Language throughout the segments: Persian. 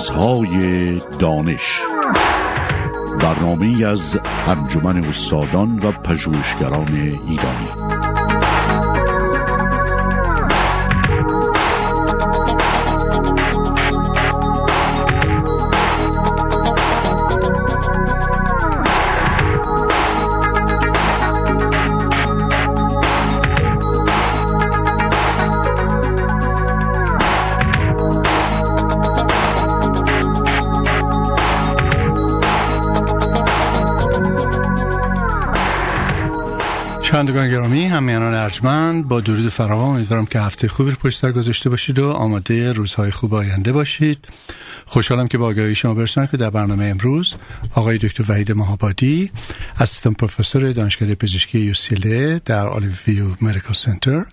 مرزهای دانش. برنامه از انجمن استادان و پژوهشگران ایرانی. شنوندگان گرامی هم‌میهنان ارجمند با درود فراوان امیدوارم که هفته خوبی رو پشت سر گذاشته باشید و آماده روزهای خوب آینده باشید. خوشحالم که به آگاهی شما برسونم که در برنامه امروز آقای دکتر وحید محبدی assistant professor دانشکده پزشکی UCLA در Olive View Medical Center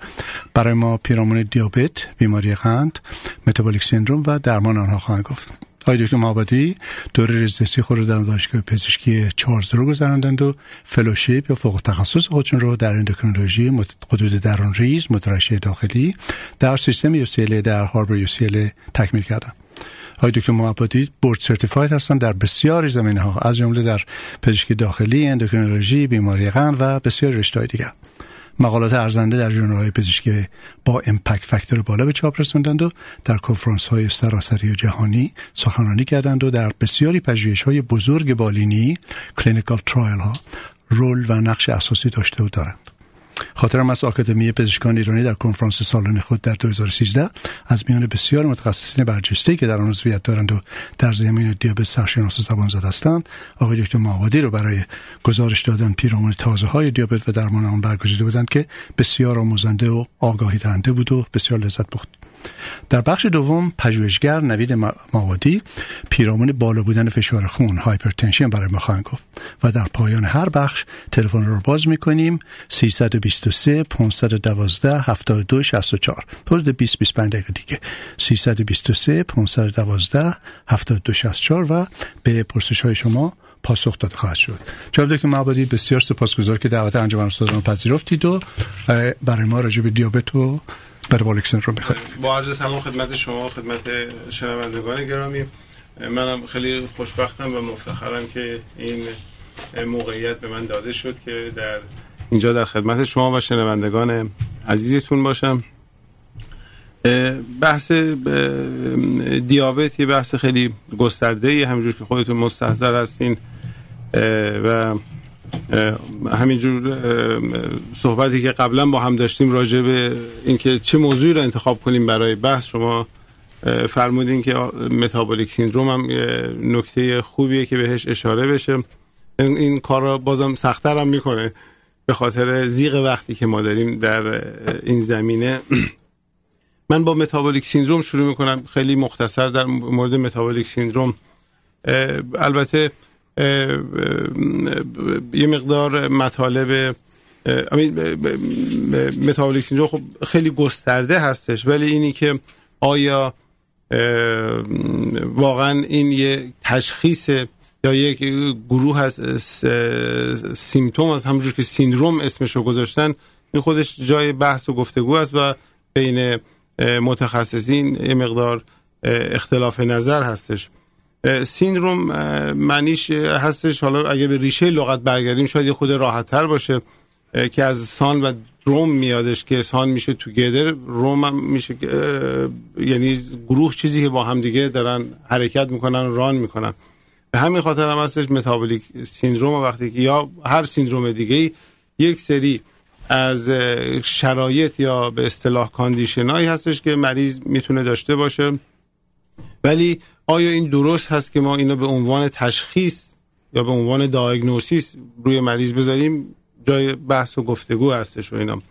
برای ما پیرامون دیابت بیماری قند metabolic syndrome و درمان آنها خواهند گفت. آقای دکتر محبدی دور residency خود رو در دانشگاه پزشکی چارلز رو گذراندند و fellowship یا فوق تخصص خودشون رو در اندوکرینولوژی غدد درون ریز مترشح داخلی در سیستم UCLA در Harbor-UCLA تکمیل کردن. آقای دکتر محبدی board certified هستند در بسیاری زمینه ها از جمله در پزشکی داخلی اندوکرینولوژی بیماری قند و بسیار رشته دیگر. مقالات ارزنده در ژورنال پزشکی با impact factor بالا به چاپ رسوندند و در کنفرانس های سراسری و جهانی سخنرانی کردند و در بسیاری پژوهش های بزرگ بالینی clinical trial ها role و نقش اساسی داشته و دارند. خاطرم هست آکادمی پزشکان ایرانی در کنفرانس سالانه خود در 2013 از میان بسیار متخصصین برجسته که در آن عضویت دارند و در زمینه دیابت سرشناس زبانزد هستند. آقای دکتر محبدی رو برای گزارش دادن پیرامون تازه های دیابت و درمان آن برگزیده بودند که بسیار آموزنده و آگاهی دهنده بود و بسیار لذت بخش در بخش دوم پژوهشگر نوید ماوادی پیرامون بالا بودن فشار خون هایپرتنشن برای ما خواهند گفت و در پایان هر بخش تلفن رو باز می‌کنیم. 323 512 72 64 حدود 20 25 دقیقه دیگه. 323 512 72 64 و به پرسش های شما پاسخ داده خواهد شد. جناب دکتر معبدی بسیار سپاسگزار که دعوت انجمن استادان پذیرفتید و برای ما راجع به دیابت و بربالیک رو می‌خواد. با عرض سلام خدمت شما خدمت شنوندگان گرامی. منم خیلی خوشبختم و مفتخرم که این موقعیت به من داده شد که در اینجا در خدمت شما و شنوندگان عزیزتون باشم. بحث دیابت یه بحث خیلی گسترده ای همینجور که خودتون مستحضر هستین. و همینجور صحبتی که قبلا با هم داشتیم راجع به اینکه چه موضوعی رو انتخاب کنیم برای بحث شما فرمودین که متابولیک سیندروم هم نکته خوبیه که بهش اشاره بشه. این کار را بازم سختتر هم می‌کنه به خاطر زیغ وقتی که ما داریم در این زمینه. من با متابولیک سیندروم شروع می‌کنم. خیلی مختصر در مورد متابولیک سیندروم. البته یه مقدار مطالب متابولیک سیندروم خب خیلی گسترده هستش ولی اینی که آیا واقعا این یه تشخیص یا یک گروه از سیمتوم از همونجور که سیندروم اسمش رو گذاشتن این خودش جای بحث و گفتگو است و بین متخصصین یه مقدار اختلاف نظر هستش سیندروم معنیش هستش. حالا اگه به ریشه لغت برگردیم شاید یه خود راحت تر باشه که از سان و روم میادش که سان میشه تو گدر روم هم میشه یعنی گروه چیزی که با هم دیگه دارن حرکت می‌کنن ران می‌کنن. به همین خاطر هم هستش متابولیک سیندروم وقتی که یا هر سیندروم دیگه یک سری از شرایط یا به اصطلاح کاندیشنایی هستش که مریض می‌تونه داشته باشه. ولی آیا این درست هست که ما اینو به عنوان تشخیص یا به عنوان دایگنوسیس روی مریض بذاریم؟ جای بحث و گفتگو هستش و اینا.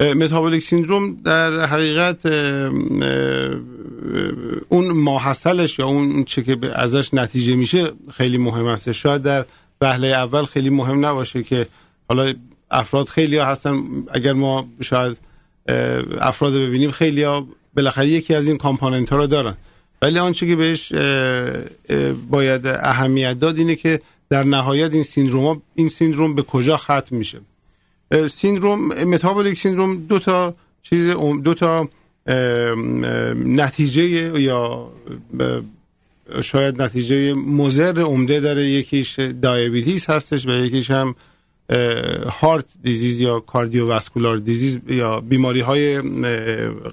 متابولیک سیندروم در حقیقت اون ماحصلش یا اون چه که ازش نتیجه میشه خیلی مهم هست شاید در وهله اول خیلی مهم نباشه که حالا افراد خیلی ها هستن. اگر ما شاید افراد ببینیم خیلی ها بالاخره یکی از این component ها رو دارن. ولی آنچه که بهش باید اهمیت داد اینه که در نهایت این syndrome این syndrome به کجا ختم میشه. syndrome metabolic syndrome دو تا چیز دو تا نتیجه یا شاید نتیجه مضر عمده داره یکیش diabetes هستش و یکیش هم heart disease یا cardiovascular disease یا بیماری های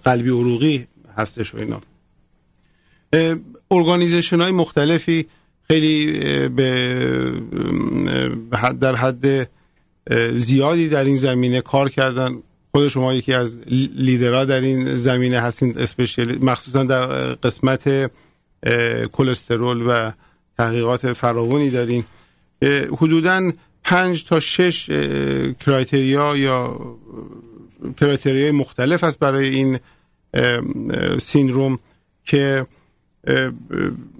قلبی عروقی هستش و اینا. organization های مختلفی خیلی به در حد زیادی در این زمینه کار کردن. خود شما یکی از لیدرها در این زمینه هستین special مخصوصا در قسمت کلسترول و تحقیقات فراوانی دارین. حدودا پنج تا شش criteria یا criteria ی مختلف است برای این syndrome که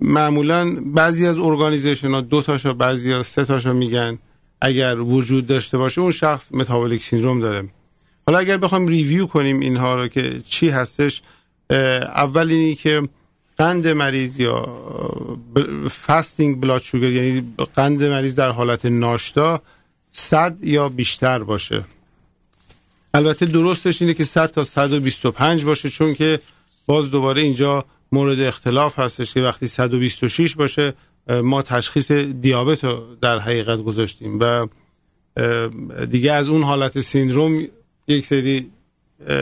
معمولا بعضی از organization ها دو تاشا بعضی از سه تاشا میگن اگر وجود داشته باشه اون شخص metabolic syndrome داره. حالا اگر بخوام review کنیم اینها رو که چی هستش اول اینی که قند مریض یا فاستینگ بلاد شوگر یعنی قند مریض در حالت ناشتا صد یا بیشتر باشه. البته درستش اینه که 100 تا 125 باشه چون که باز دوباره اینجا مورد اختلاف هستش که وقتی 126 باشه ما تشخیص دیابت رو در حقیقت گذاشتیم و دیگه از اون حالت سیندروم یک سری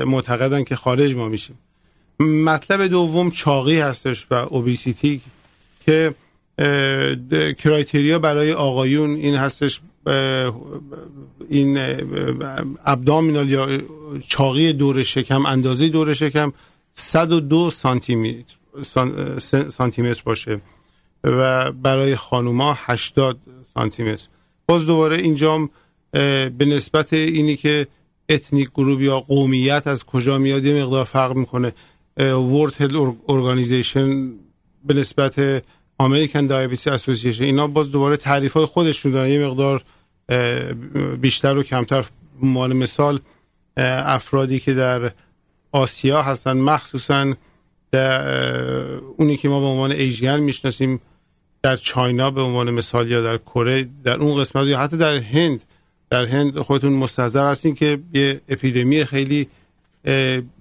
معتقدن که خارج ما میشیم. مطلب دوم چاقی هستش و اوبیسیتی که کرایتریا برای آقایون این هستش این ابدامینال یا چاقی دور شکم اندازه دور شکم 102 سانتی متر سانتی متر باشه. و برای خانوما 80 سانتی متر باز دوباره اینجا به نسبت اینی که ethnic گروه یا قومیت از کجا میاد یه مقدار فرق می‌کنه. World Health Organization به نسبت American Diabetes Association اینا باز دوباره تعریف های خودشون دارن. یه مقدار بیشتر و کمتر عنوان مثال افرادی که در آسیا هستن مخصوصا اونی که ما به عنوان ایژین می‌شناسیم در چاینا به عنوان مثال یا در کره در اون قسمت یا حتی در هند. در هند خودتون مستحضر هستین که یه اپیدمی خیلی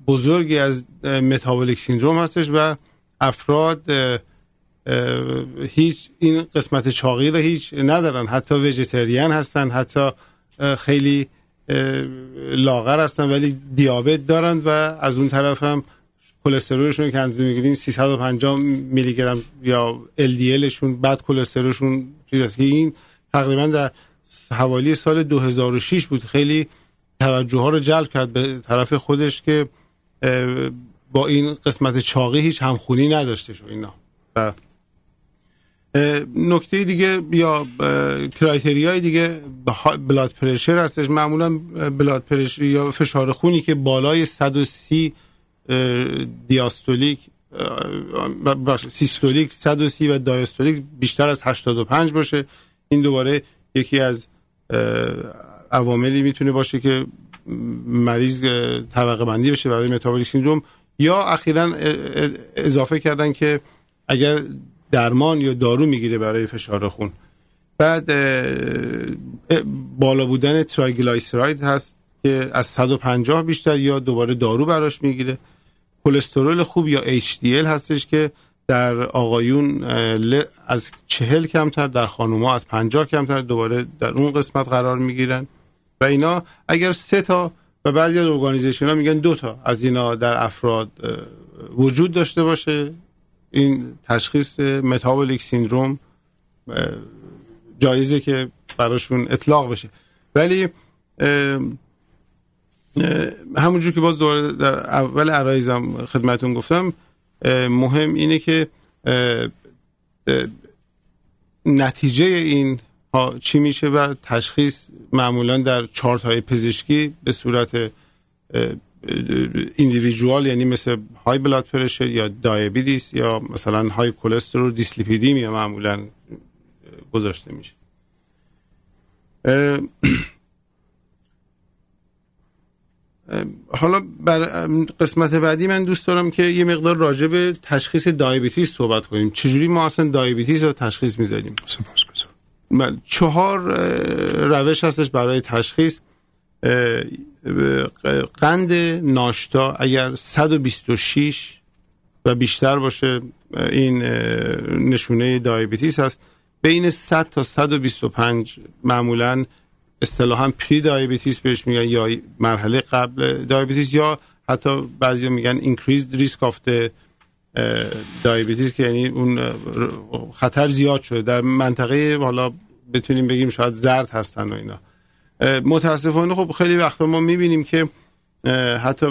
بزرگی از متابولیک سیندروم هستش و افراد هیچ این قسمت چاقی رو هیچ ندارن. حتی ویژیتریان هستن حتی خیلی لاغر هستن ولی دیابت دارند و از اون طرف هم کلسترولشون که انزیم می‌گیرین 350 میلی گرم یا LDL شون بعد کلسترولشون چیز است که این تقریبا در حوالی سال 2006 بود. خیلی توجه ها رو جلب کرد به طرف خودش که با این قسمت چاقی هیچ همخونی نداشته شو اینا. و نکته دیگه یا کرایتریای دیگه بلاد پرشر هستش. معمولا بلاد پرشر یا فشار خونی که بالای 130 دیاستولیک سیستولیک 130 و دایستولیک بیشتر از 85 باشه. این دوباره یکی از عواملی می‌تونه باشه که مریض طبقه بندی بشه برای متابولیک سیندروم یا اخیرا اضافه کردن که اگر درمان یا دارو می‌گیره برای فشار خون. بعد بالا بودن triglyceride هست که از 150 بیشتر یا دوباره دارو براش می‌گیره. کلسترول خوب یا HDL هستش که در آقایون از چهل کمتر در خانوما از پنجاه کمتر دوباره در اون قسمت قرار می‌گیرن. و اینا اگر سه تا و بعضی از organization ها میگن دو تا از اینا در افراد وجود داشته باشه. این تشخیص متابولیک سیندروم جایزه که براشون اطلاق بشه. ولی همونجور که باز دوباره در اول عرایزم خدمتون گفتم مهم اینه که نتیجه این ها چی میشه و تشخیص معمولا در چارت های پزشکی به صورت individual یعنی مثل high blood pressure یا diabetes یا مثلا high cholesterol dyslipidemia معمولا گذاشته میشه. حالا بر قسمت بعدی من دوست دارم که یه مقدار راجع به تشخیص diabetes صحبت کنیم. چجوری ما اصلا diabetes رو تشخیص می‌زنیم بله، چهار روش هستش برای تشخیص. قند ناشتا اگر 126 و بیشتر باشه این نشونه دیابتیس هست. بین 100 تا 125 معمولا اصطلاحا پری دیابتیس بهش میگن یا مرحله قبل دیابتیس یا حتی بعضی میگن risk of the دیابتیس که یعنی اون خطر زیاد شده. در منطقه حالا بتونیم بگیم شاید زرد هستن و اینا. متاسفانه خب خیلی وقتا ما می‌بینیم که حتی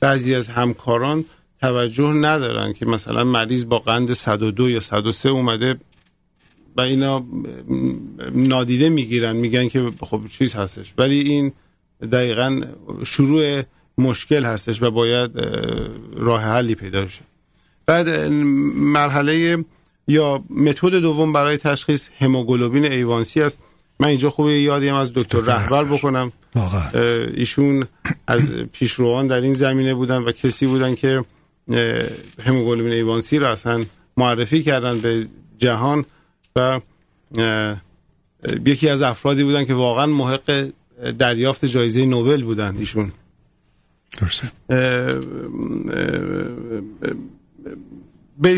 بعضی از همکاران توجه ندارن که مثلا مریض با قند 102 یا 103 اومده و اینا نادیده می‌گیرن میگن که خب چیز هستش. ولی این دقیقا شروع مشکل هستش و باید راه حلی پیدا شه بعد مرحله یا متد دوم برای تشخیص هموگلوبین ایوانسی است. من اینجا خوبه یادی هم از دکتر رهبر بکنم. ایشون از پیشروان در این زمینه بودن و کسی بودن که هموگلوبین ایوانسی رو اصلا معرفی کردن به جهان. و یکی از افرادی بودن که واقعا محق دریافت جایزه نوبل بودن ایشون. درسته.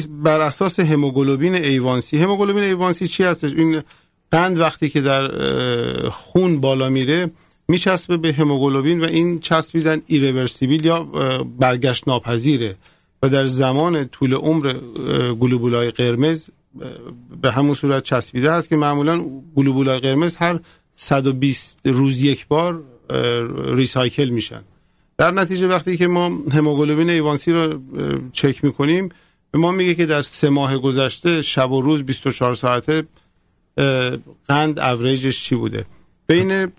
بر اساس هموگلوبین ایوانسی هموگلوبین ایوانسی چی هستش؟ این قند وقتی که در خون بالا میره میچسبه به هموگلوبین و این چسبیدن ایرورسیبیل یا برگشت ناپذیره. و در زمان طول عمر گلوبولای قرمز به همون صورت چسبیده است که معمولا گلوبولای قرمز هر 120 روز یک بار ریسایکل میشن. در نتیجه وقتی که ما هموگلوبین ایوانسی رو چک می‌کنیم به ما میگه که در سه ماه گذشته شب و روز 24 ساعته قند اوریجش چی بوده؟ بین 5.5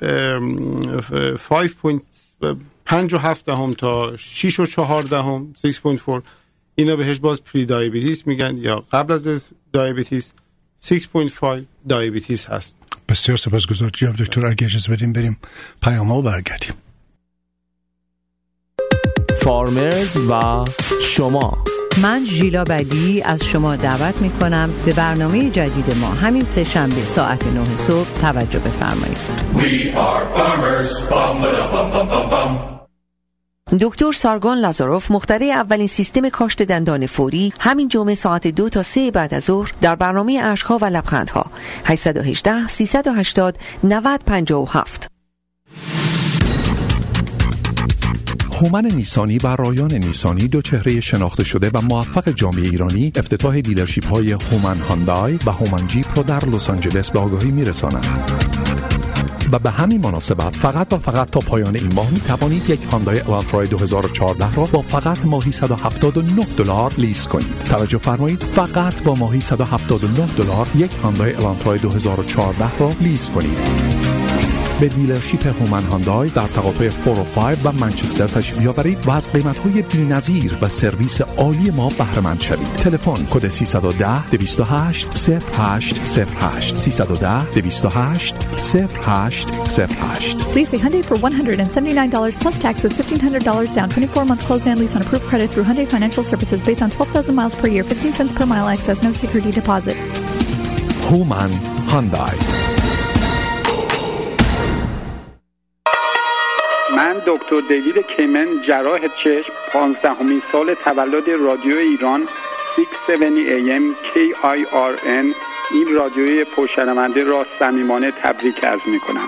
و 7 دهم تا 6 و 4 دهم 6.4 اینا بهش باز پری دایابتیس میگن یا قبل از دیابتیس 6.5 دیابتیس هست. بسیار سپاسگزار جناب دکتر. اگه اجازه بدیم بریم پیام ها برگردیم. فارمرز و شما. من ژیلا بدی از شما دعوت می کنم به برنامه جدید ما. همین سه شنبه ساعت 9 صبح توجه بفرمایید. دکتر سارگون لازاروف مخترع اولین سیستم کاشت دندان فوری همین جمعه ساعت دو تا سه بعد از ظهر در برنامه اشکها و لبخندها 818 380 9057 هومن نیسانی و رایان نیسانی دو چهره شناخته شده و موفق جامعه ایرانی افتتاح dealership های هومن هاندای و هومن جیپ رو در لس آنجلس به آگاهی میرسانند. و به همین مناسبت فقط و فقط تا پایان این ماه می توانید یک هاندای الانترای 2014 را با فقط ماهی 179 دلار lease کنید. توجه فرمایید فقط با ماهی 179 دلار یک هاندای الانترای 2014 را lease کنید. به دیلرشیپ هومن هاندای در تقاطع 405 و منچستر تشریف بیاورید و از قیمت‌های بی‌نظیر و سرویس عالی ما بهره مند شوید. تلفن کد 310 208 0808 310 208 0808 Lease a Hyundai for $179 plus tax with $1,500 down. 24-month closed-down lease on approved credit through Hyundai Financial Services based on 12,000 miles per year. 15 cents per mile access. No security deposit. هومن هاندای من دکتر دیوید کیمن جراح چشم پانزدهمین سال تولد رادیو ایران 670 AM KIRN این رادیوی پرشنونده را صمیمانه تبریک عرض می کنم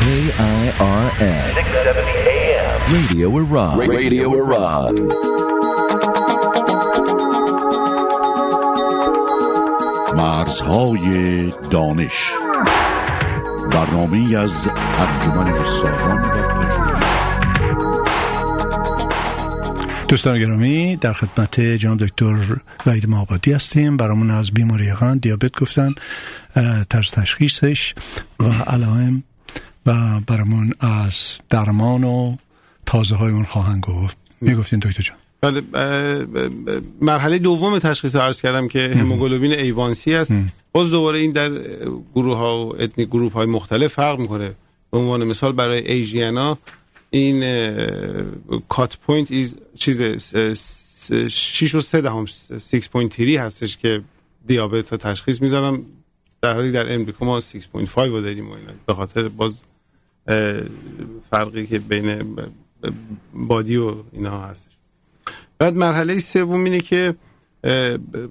KIRN 670 AM Radio Iran. Radio Iran. مرزهای دانش. برنامه از انجمن استادان دوستان گرامی در خدمت جناب دکتر وحید مابادی هستیم. برامون از بیماری قند دیابت گفتن طرز تشخیصش و علائم و برامون از درمان و تازه های اون خواهند گفت. می‌گفتین دکتر جان. بله مرحله دوم تشخیص عرض کردم که hemoglobin A1C است باز دوباره این در گروه ها و ethnic گروه های مختلف فرق می‌کنه. به عنوان مثال برای Asian ا این cut point is چیز 6 و 3 دهم 6.3 هستش که دیابت تشخیص می‌ذارم. در حالی در امریکا ما 6.5 رو داریم و اینا. به خاطر باز فرقی که بین بادی و اینا هستش. بعد مرحله سوم اینه که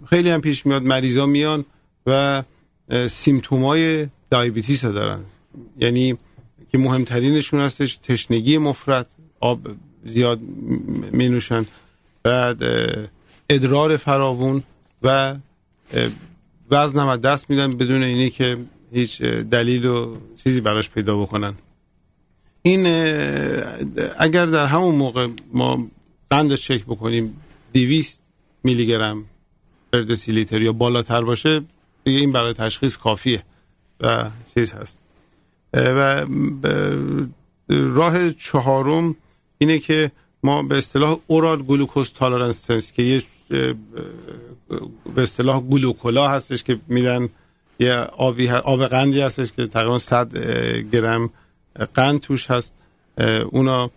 خیلی هم پیش میاد مریضا میان. و سیمتومای دیابتیس دارن. یعنی که مهمترینشون هستش تشنگی مفرد آب زیاد می نوشن بعد ادرار فراوون و وزن هم دست میدن بدون اینی که هیچ دلیل و چیزی براش پیدا بکنن. این اگر در همون موقع ما قند چک بکنیم 200 میلی گرم پر لیتر یا بالاتر باشه دیگه این برای تشخیص کافیه و چیز هست. و راه چهارم اینه که ما به اصطلاح اورال گلوکوز تالرنس تست که یه به اصطلاح گلوکولا هستش که میدن یه آبی آب قندی هستش که تقریبا 100 گرم قند توش هست. اونا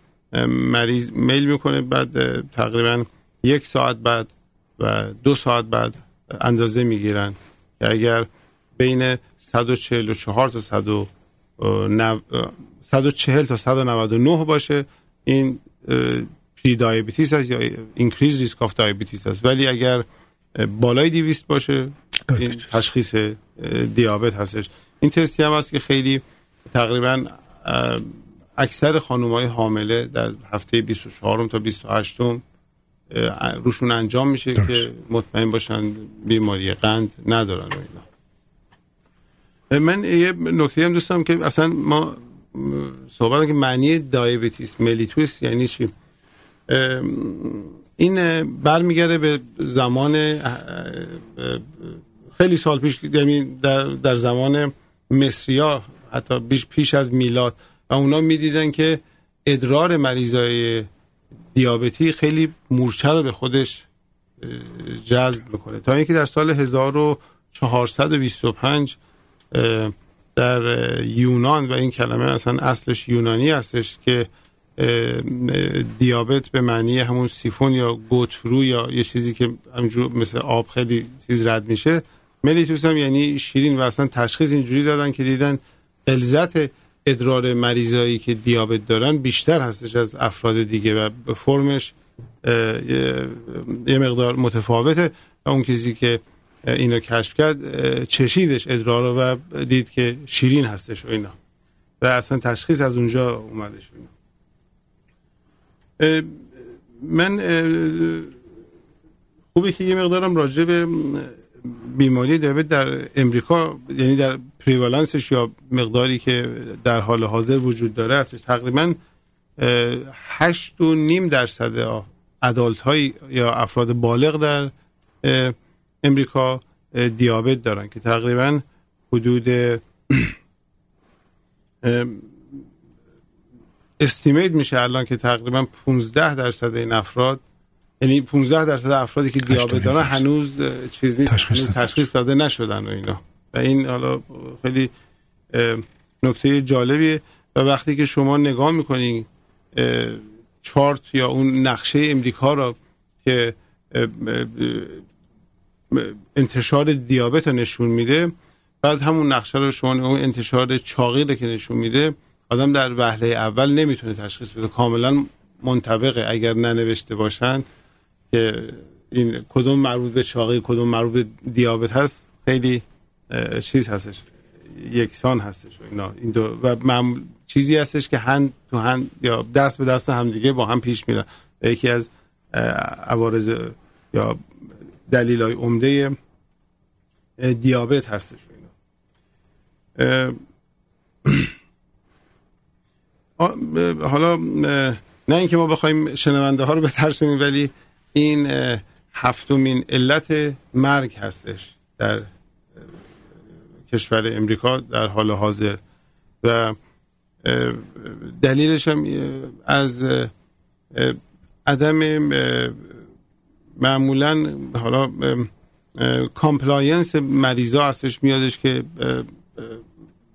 مریض میل می‌کنه بعد تقریبا یک ساعت بعد و دو ساعت بعد اندازه می‌گیرن. اگر بین 144 تا 140 تا 199 باشه این prediabetes هست یا increased risk of diabetes هست ولی اگر بالای 200 باشه این تشخیص دیابت هستش. این تستی هم هست که خیلی تقریبا اکثر خانوم های حامله در هفته 24 تا 28 روشون انجام میشه که مطمئن باشن بیماری قند ندارن و اینا. من یه نکته هم دوستم که اصلا ما صحبت که معنی دایبتیس ملیتوس یعنی چی؟ این برمیگرده به زمان خیلی سال پیش یعنی در, در زمان مصریا حتی پیش از میلاد. و اونا می‌دیدن که ادرار مریضای دیابتی خیلی مورچه رو به خودش جذب می‌کنه. تا اینکه در سال 1425 در یونان و این کلمه اصلا اصلش یونانی هستش که دیابت به معنی همون سیفون یا گوترو یا یه چیزی که همجور مثل آب خیلی چیز رد میشه ملیتوس هم یعنی شیرین و اصلا تشخیص اینجوری دادن که دیدن الزت ادرار مریضایی که دیابت دارن بیشتر هستش از افراد دیگه و به فرمش یه مقدار متفاوته و اون کسی که اینو کشف کرد چشیدش ادرار رو و دید که شیرین هستش و اینا. و اصلا تشخیص از اونجا اومدش. اینا من خوبه که یه مقدارم راجع به بیماری دیابت در امریکا یعنی در پریوالنسش یا مقداری که در حال حاضر وجود داره هستش. تقریبا هشت و نیم درصد ادالت های یا افراد بالغ در امریکا دیابت دارن که تقریبا حدود استیمیت میشه الان که تقریبا 15 درصد این افراد یعنی 15 درصد افرادی که دیابت دارن هنوز چیز نیست تشخیص, تشخیص داده نشدن و اینا. و این حالا خیلی نکته جالبیه. و وقتی که شما نگاه می‌کنین چارت یا اون نقشه امریکا را که انتشار دیابت رو نشون میده بعد همون نقشه رو شما اون انتشار چاقی رو که نشون میده آدم در وهله اول نمی‌تونه تشخیص بده. کاملا منطبقه اگر ننوشته باشن که این کدوم مربوط به چاقی کدوم مربوط به دیابت هست خیلی چیز هستش. یکسان هستش اینا. این دو و معمول چیزی هستش که هند تو هند یا دست به دست هم دیگه با هم پیش میرن. یکی از عوارض یا دلیل های عمده دیابت هستش اینا. حالا نه اینکه ما بخوایم شنونده ها رو بترسونیم ولی این هفتمین علت مرگ هستش در کشور امریکا در حال حاضر. و دلیلش هم از عدم معمولا حالا compliance مریضا هستش میادش که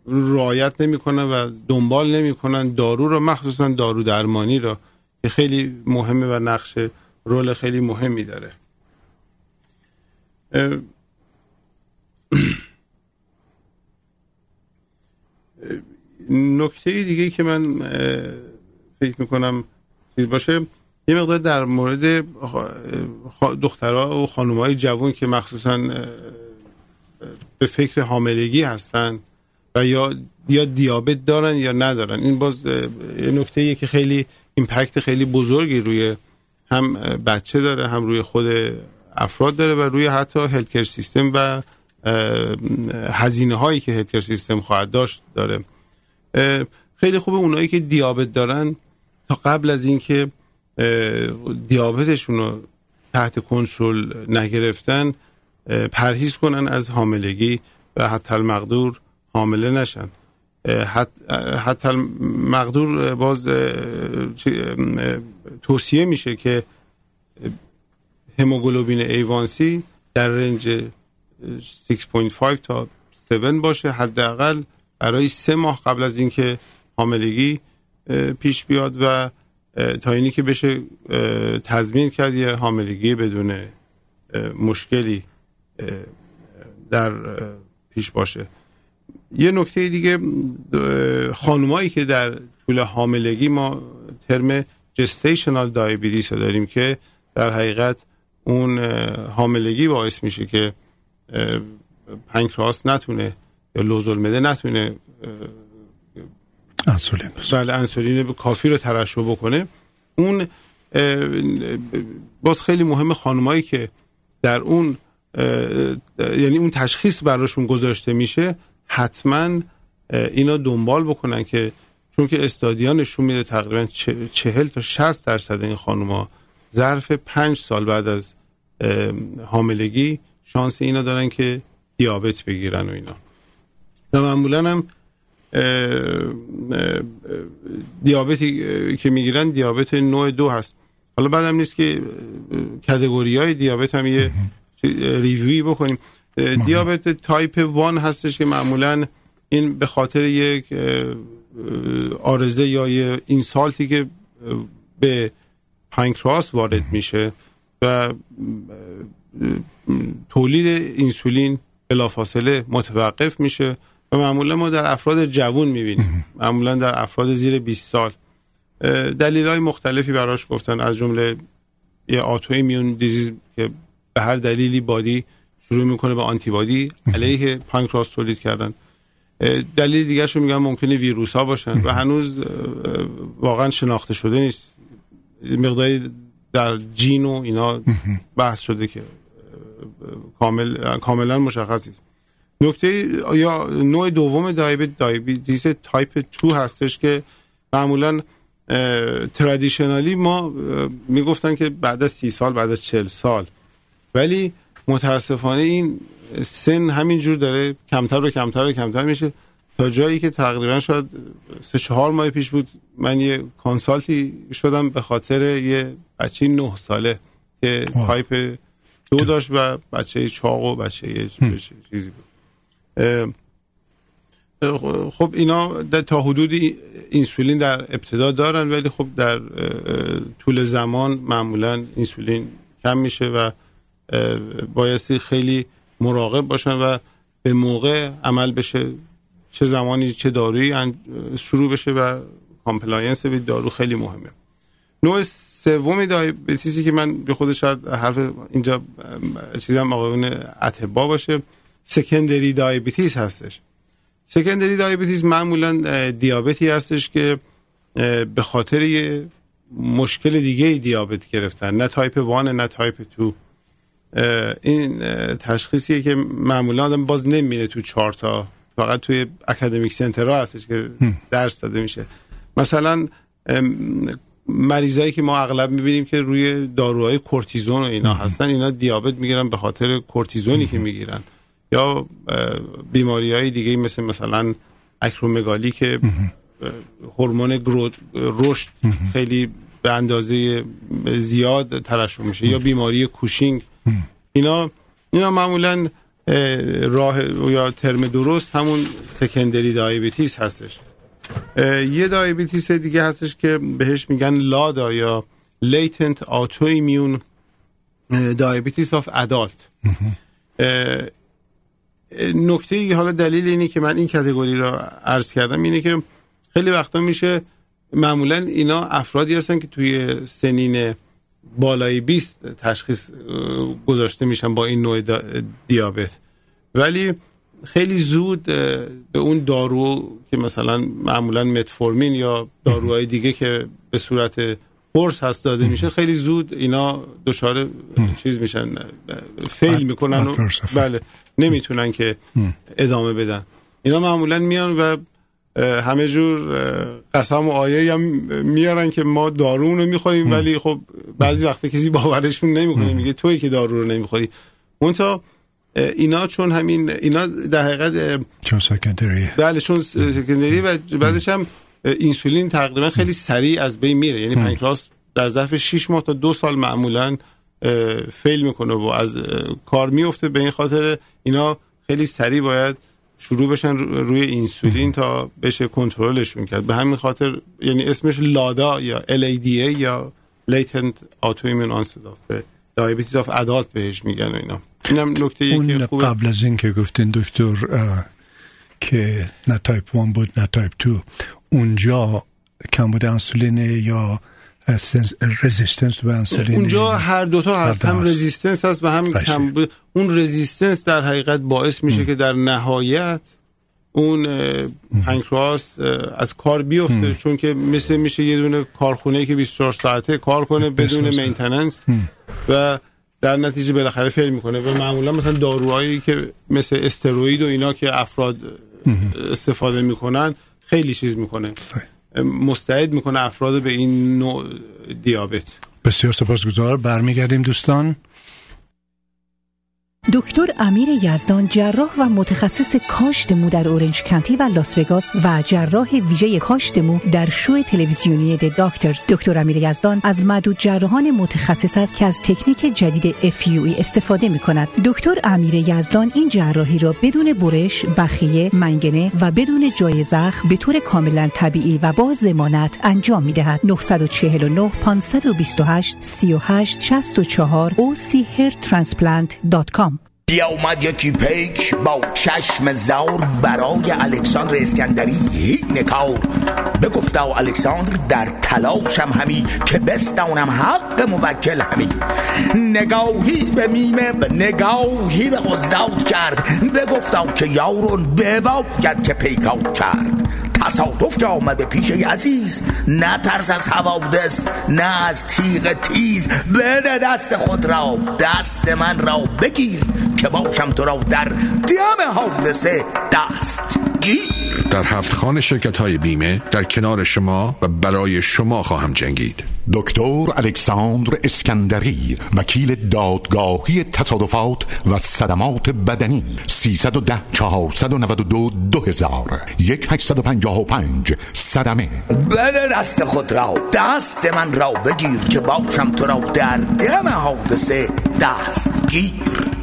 رعایت نمی‌کنن و دنبال نمی‌کنن دارو رو مخصوصا دارو درمانی رو که خیلی مهمه و نقش رول خیلی مهمی داره. نکته دیگه که من فکر می‌کنم چیز باشه یه مقدار در مورد دخترها و خانومای جوان که مخصوصا به فکر حاملگی هستن و یا یا دیابت دارن یا ندارن. این باز یه نکته که خیلی ایمپکت خیلی بزرگی روی هم بچه داره هم روی خود افراد داره و روی حتی هلکر سیستم و هزینه هایی که هلکر سیستم خواهد داشت داره. خیلی خوبه اونایی که دیابت دارن تا قبل از اینکه دیابتشون رو تحت کنترل نگرفتن پرهیز کنن از حاملگی و حتی المقدور حامله نشن. حتی مقدور باز توصیه میشه که هموگلوبین ایوانسی در رنج 6.5 تا 7 باشه. حداقل برای سه ماه قبل از اینکه حاملگی پیش بیاد و تا اینی که بشه تضمین کرد یه حاملگی بدون مشکلی در پیش باشه. یه نکته دیگه خانمایی که در طول حاملگی ما ترم جستیشنال دایبیدیس داریم که در حقیقت اون حاملگی باعث میشه که پنکراس نتونه یا لوزالمده نتونه انسولین بله انسولین کافی رو ترشح بکنه. اون باز خیلی مهم خانمایی که در اون یعنی اون تشخیص براشون گذاشته میشه حتما اینا دنبال بکنن که چون که استادیا نشون میده تقریبا چهل تا 60 درصد این خانوما ظرف پنج سال بعد از حاملگی شانس اینا دارن که دیابت بگیرن و اینا. و معمولا هم دیابتی که می‌گیرن دیابت نوع دو هست. حالا بعدم نیست که category های دیابت هم یه review ی بکنیم. دیابت type one هستش که معمولا این به خاطر یک عارضه یا یه insult ی که به پانکراس وارد میشه و تولید اینسولین بلافاصله متوقف میشه و معمولا ما در افراد جوون می‌بینیم. معمولا در افراد زیر 20 سال. دلیل های مختلفی براش گفتن. از جمله یه آتو میون دیزیز که به هر دلیلی بادی شروع می‌کنه به آنتیبادی علیه پانکراس تولید کردن. دلیل دیگه رو میگن ممکنه ویروس ها باشن و هنوز واقعا شناخته شده نیست. مقداری در جین و اینا بحث شده که کامل کاملا مشخص است نکته یا نوع دوم diabet diabetes type 2 هستش که معمولا traditionally ما می‌گفتن که بعد از سی سال بعد از چل سال. ولی متاسفانه این سن همینجور داره کمتر و کمتر و کمتر میشه. تا جایی که تقریبا شاید سه چهار ماه پیش بود من یه consult ی شدم به خاطر یه بچه نه ساله که تایپ دو داشت و بچه چاق و بچه چیزی بود. خب اینا تا حدودی insulin در ابتدا دارن ولی خب در طول زمان معمولا insulin کم میشه و بایستی خیلی مراقب باشن و به موقع عمل بشه. چه زمانی چه دارویی شروع بشه و compliance به دارو خیلی مهمه. نوع سومی diabetes ی که من به خودش شاید حرف اینجا چیزم آقایون اطبا باشه secondary diabetes هستش. secondary diabetes معمولا دیابتی هستش که به خاطر یه مشکل دیگه دیابت گرفتن نه type one نه type two این تشخیصیه که معمولا آدم باز نمیره تو چارتا فقط توی اکادمیک سنترها هستش که درس داده میشه. مثلا مریضایی که ما اغلب می‌بینیم که روی داروهای کورتیزون و اینا هستن اینا دیابت می‌گیرن به خاطر کورتیزونی که می‌گیرن. یا بیماری های دیگه مثل مثلا اکرومگالی که هورمون رشد خیلی به اندازه زیاد ترشح میشه. یا بیماری کوشینگ. اینا اینا معمولا راه یا ترم درست همون secondary diabetes هستش. یه diabetes دیگه هستش که بهش میگن LADA یا latent autoimmune diabetes of adult. نکته حالا دلیل اینه که من این category رو عرض کردم اینه که خیلی وقتا میشه معمولا اینا افرادی هستن که توی سنین بالای 20 تشخیص گذاشته میشن با این نوع دیابت. ولی خیلی زود به اون دارو که مثلا معمولا متفورمین یا داروهای دیگه که به صورت قرص هست داده میشه خیلی زود اینا دچار چیز میشن فیل می‌کنن و بله نمی‌تونن که ادامه بدن. اینا معمولا میان و همه جور قسم و آیه هم میارن که ما دارو رو می‌خوریم ولی خب بعضی وقتی کسی باورشون نمی‌کنه میگه توی که دارو رو نمی‌خوری. اون تا اینا چون همین اینا در حقیقت چون سکندری بله چون سکندری و بعدش هم اینسولین تقریبا خیلی سریع از بین میره. یعنی پنکراس در ظرف 6 ماه تا دو سال معمولا fail می‌کنه و از کار میفته به این خاطر اینا خیلی سریع باید شروع بشن روی اینسولین تا بشه کنترلشون کرد به همین خاطر یعنی اسمش LADA یا LADA یا Latent Autoimmune Onset of Diabetes of Adult بهش میگن اینا. اینم نکته اون خوبه. قبل از این که گفتین دکتر که نه تایپ 1 بود نه تایپ 2 اونجا کمبود انسولین یا resistance به انسولین اونجا هر دوتا هست. هم resistance هست و هم کم اون resistance در حقیقت باعث میشه که در نهایت اون پنکراس از کار بیفته چون که مثل میشه یه دونه کارخونه که 24 ساعته کار کنه بدون maintenance و در نتیجه بالاخره fail می‌کنه و معمولا مثلا داروهایی که مثل استروئید و اینا که افراد استفاده می‌کنن خیلی چیز می‌کنه. مستعد می‌کنه افراد به این نوع دیابت. بسیار سپاسگزار برمیگردیم دوستان. دکتر امیر یزدان جراح و متخصص کاشت مو در اورنج کانتی و لاس وگاس و جراح ویژه کاشت مو در شو تلویزیونی د داکترز دکتر امیر یزدان از معدود جراحان متخصص است که از تکنیک جدید ای استفاده می کند. دکتر امیر یزدان این جراحی را بدون برش بخیه منگنه و بدون جای زخم به طور کاملا طبیعی و با ضمانت انجام می دهد. 949 528 38 64 ochairtransplant.com بیا اومد یکی پیک با چشم زور برای الکساندر اسکندری. هین کار بگفتا الکساندر در تلاشم همی که بستانم حق موکل همی. نگاهی به میمه نگاهی به غزات کرد. بگفتا که یارون بباید که پیکاو کرد. تصادف که آمده پیش عزیز نه ترس از حوادث نه از تیغ تیز. بده دست خود را دست من را بگیر. که باشم تو را در دم حادثه دست گیر در هفت خان شرکت های بیمه در کنار شما و برای شما خواهم جنگید. دکتر الکساندر اسکندری وکیل دادگاهی تصادفات و صدمات بدنی 310 492 2000 1855 صدمه. بده دست خود را دست من را بگیر که باشم تو را در دم حادثه دست گیر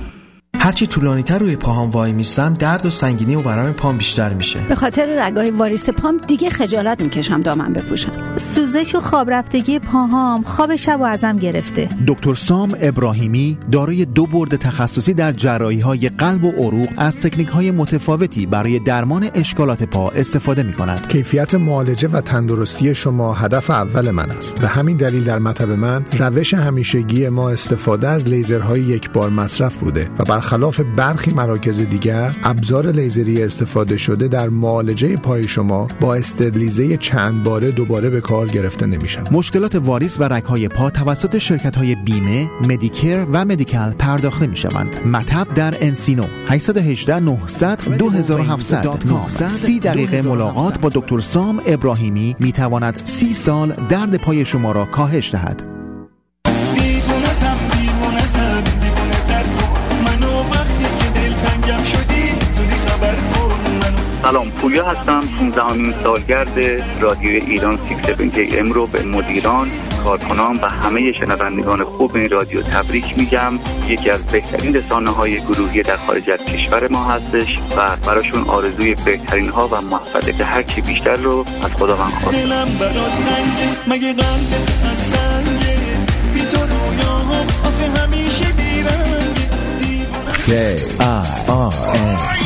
هرچی طولانی تر روی پاهام وای میستم درد و سنگینی و ورم پام بیشتر میشه. به خاطر رگای واریس پام دیگه خجالت می‌کشم دامن بپوشم. سوزش و خواب رفتگی پاهام خواب شب و ازم گرفته. دکتر سام ابراهیمی دارای دو برد تخصصی در جراحی های قلب و عروق از تکنیک های متفاوتی برای درمان اشکالات پا استفاده می کند کیفیت معالجه و تندرستی شما هدف اول من است. به همین دلیل در مطب من روش همیشگی ما استفاده از لیزرهای یک بار مصرف بوده و برخلاف برخی مراکز دیگر ابزار لیزری استفاده شده در معالجه پای شما با استریلیزه چند باره دوباره به کار گرفته نمیشن مشکلات واریس و رگهای پا توسط شرکت های بیمه Medicare و Medi-Cal پرداخته می شوند مطب در انسینو 818 900 2700 سی دقیقه ملاقات با دکتر سام ابراهیمی می تواند سی سال درد پای شما را کاهش دهد. پویا هستم 15 همین سالگرد رادیو ایران 670 ام رو به مدیران کارکنان و همه شنوندگان خوب این رادیو تبریک میگم. یکی از بهترین رسانه های گروهی در خارج از کشور ما هستش و براشون آرزوی بهترین ها و موفقیت هر چی بیشتر رو از خدا من خواستم مگه N.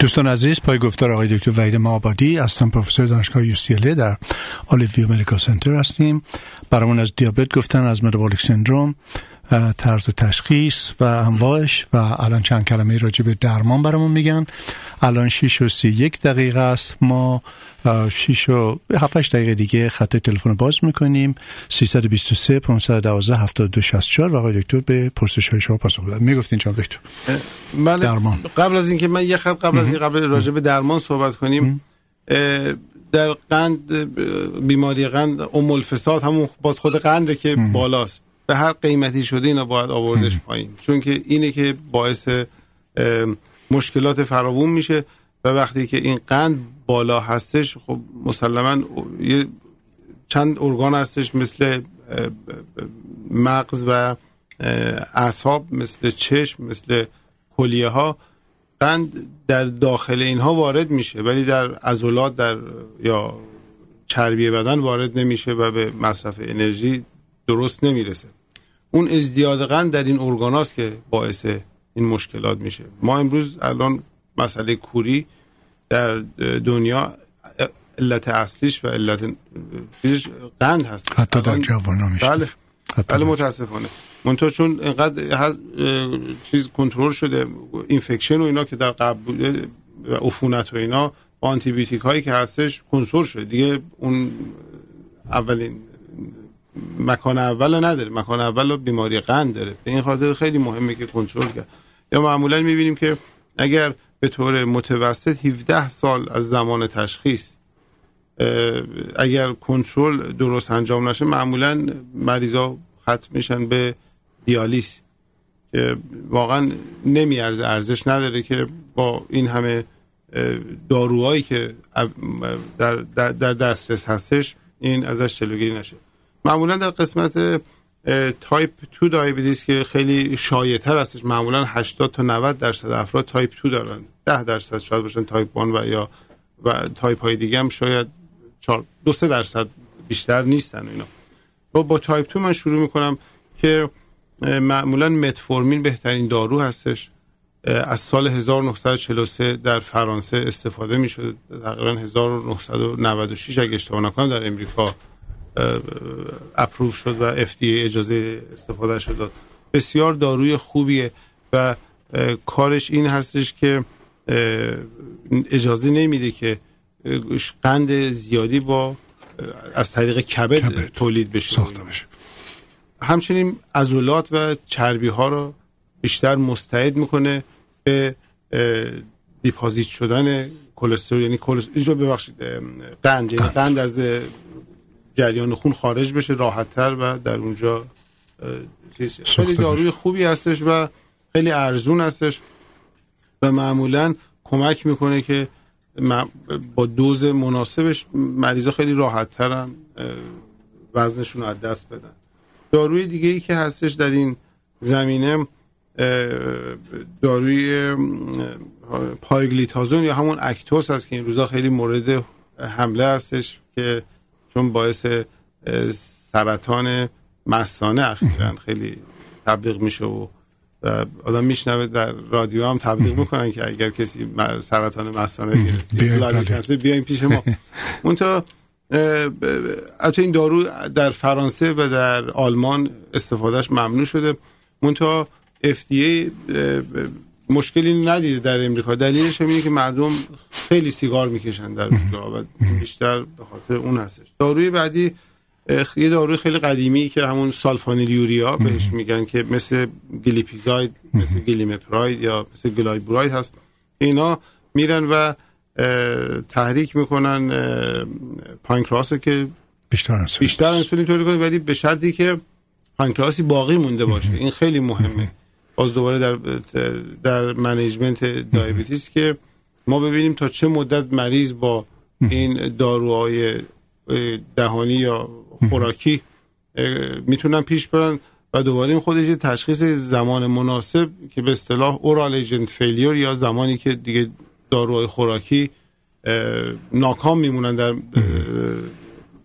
دوستان عزیز پای گفتار آقای دکتر وحید معابادی هستم پروفسور دانشگاه یو در Alivio Medical Center هستیم. برامون از دیابت گفتن از metabolic syndrome. طرز تشخیص و انواعش و الان چند کلمه راجع به درمان برامون میگن. الان 6 و 31 دقیقه است. ما 6 و 7 دقیقه دیگه خط تلفن باز می‌کنیم. 323 512 7264 و آقای دکتر به پرسش های شما پاسخ بدن. می‌گفتین چون دکتر. بله درمان. قبل از اینکه من یه خط قبل از این قبل راجع به درمان صحبت کنیم. در قند بیماری قند ام الفساد همون باز خود قنده که بالاست. به هر قیمتی شده اینا باید آوردش پایین. چون که اینه که باعث مشکلات فراوون میشه و وقتی که این قند بالا هستش خب مسلما یه چند ارگان هستش مثل مغز و اعصاب مثل چشم مثل کلیه ها قند در داخل اینها وارد میشه ولی در عضلات در یا چربی بدن وارد نمیشه و به مصرف انرژی درست نمی‌رسه. اون ازدیاد قند در این ارگاناست که باعث این مشکلات میشه. ما امروز الان مسئله کوری در دنیا علت اصلیش و علت فیزش قند هست. حتی در جوان میشه. بله. بله متاسفانه. منتها چون اینقدر چیز کنترل شده اینفکشن و اینا که در قبل و عفونت و اینا با آنتی بیوتیک هایی که هستش کنترل شده. دیگه اون اولین مکان اول نداره. مکان اول بیماری قند داره. به این خاطر خیلی مهمه که کنترل کرد. یا معمولا می‌بینیم که اگر به طور متوسط 17 سال از زمان تشخیص اگر کنترل درست انجام نشه معمولا مریضا ختم میشن به دیالیس که واقعا نمیارزه ارزش نداره که با این همه داروهایی که در, در دسترس هستش این ازش جلوگیری نشه. معمولا در قسمت تایپ 2 diabetes که خیلی شایع‌تر هستش معمولا 80 تا 90 درصد افراد تایپ 2 دارن. 10 درصد شاید باشن تایپ 1 و یا و تایپ های دیگه هم شاید 4 2 3 درصد بیشتر نیستن اینا. با با تایپ 2 من شروع می‌کنم که معمولا متفورمین بهترین دارو هستش. از سال 1943 در فرانسه استفاده می شده تقریبا 1996 اگه اشتباه نکنم در امریکا approve شد و FDA اجازه استفاده شد. بسیار داروی خوبیه و کارش این هستش که اجازه نمیده که قند زیادی با از طریق کبد, تولید بشه. ساخته بشه. همچنین عضلات و چربی ها رو بیشتر مستعد می‌کنه به دیپازیت شدن کلسترول یعنی کلسترول ببخشید قند یعنی قند از جریان خون خارج بشه راحتتر و در اونجا خیلی داروی خوبی هستش و خیلی ارزون هستش و معمولا کمک می‌کنه که با دوز مناسبش مریضا خیلی راحت هم وزنشون رو از دست بدن. داروی دیگه ای که هستش در این زمینه داروی پایگلیتازون یا همون اکتوس هست که این روزا خیلی مورد حمله هستش که چون باعث سرطان مثانه اخیرا. خیلی تبلیغ میشه و آدم میشنوه در رادیو هم تبلیغ می‌کنن که اگر کسی سرطان مثانه گرفت بیاین پیش ما. منتها حتی این دارو در فرانسه و در آلمان استفادهش ممنوع شده. منتها FDA مشکلی ندیده در امریکا. دلیلش اینه که مردم خیلی سیگار می‌کشن در اونجا و بیشتر به خاطر اون هستش. داروی بعدی یه داروی خیلی قدیمی که همون سالفانیل یوریا بهش میگن که مثل گلیپیزاید مثل گلیمپراید یا مثل گلایبوراید هست. اینا میرن و تحریک می‌کنن پانکراس که بیشتر انسولین بیشتر انسولین تولید کنه ولی به شرطی که پانکراسی باقی مونده باشه. این خیلی مهمه. باز دوباره در در management diabetes که ما ببینیم تا چه مدت مریض با این داروهای دهانی یا خوراکی می‌تونن پیش برن و دوباره این خودش تشخیص زمان مناسب که به اصطلاح oral agent failure یا زمانی که دیگه داروهای خوراکی ناکام میمونن در